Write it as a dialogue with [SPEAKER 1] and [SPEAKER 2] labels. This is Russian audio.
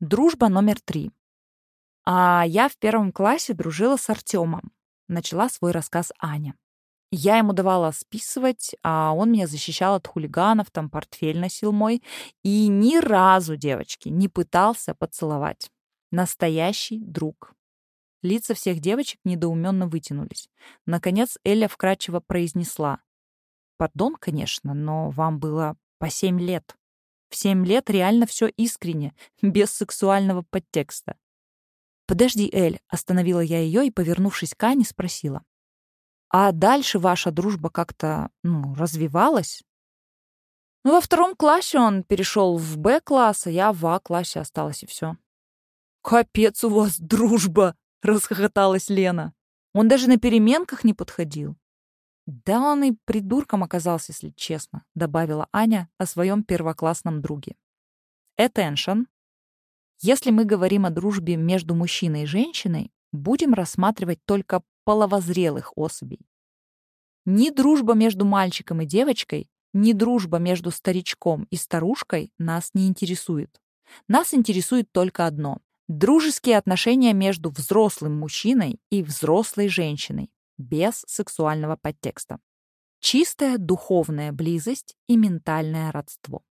[SPEAKER 1] Дружба номер три. А я в первом классе дружила с Артемом. Начала свой рассказ Аня. Я ему давала списывать, а он меня защищал от хулиганов, там портфель носил мой. И ни разу, девочки, не пытался поцеловать. Настоящий друг. Лица всех девочек недоуменно вытянулись. Наконец Эля вкрадчиво произнесла. «Пардон, конечно, но вам было по семь лет. В семь лет реально все искренне, без сексуального подтекста». «Подожди, Эль», — остановила я ее и, повернувшись к Ане, спросила. А дальше ваша дружба как-то, ну, развивалась? Ну, во втором классе он перешел в Б-класс, а я в А-классе осталась, и все. «Капец у вас дружба!» — расхохоталась Лена. Он даже на переменках не подходил. «Да он и придурком оказался, если честно», — добавила Аня о своем первоклассном друге. Attention. Если мы говорим о дружбе между мужчиной и женщиной, будем рассматривать только половозрелых особей. Ни дружба между мальчиком и девочкой, ни дружба между старичком и старушкой нас не интересует. Нас интересует только одно — дружеские отношения между взрослым мужчиной и взрослой женщиной, без сексуального подтекста. Чистая духовная близость и ментальное родство.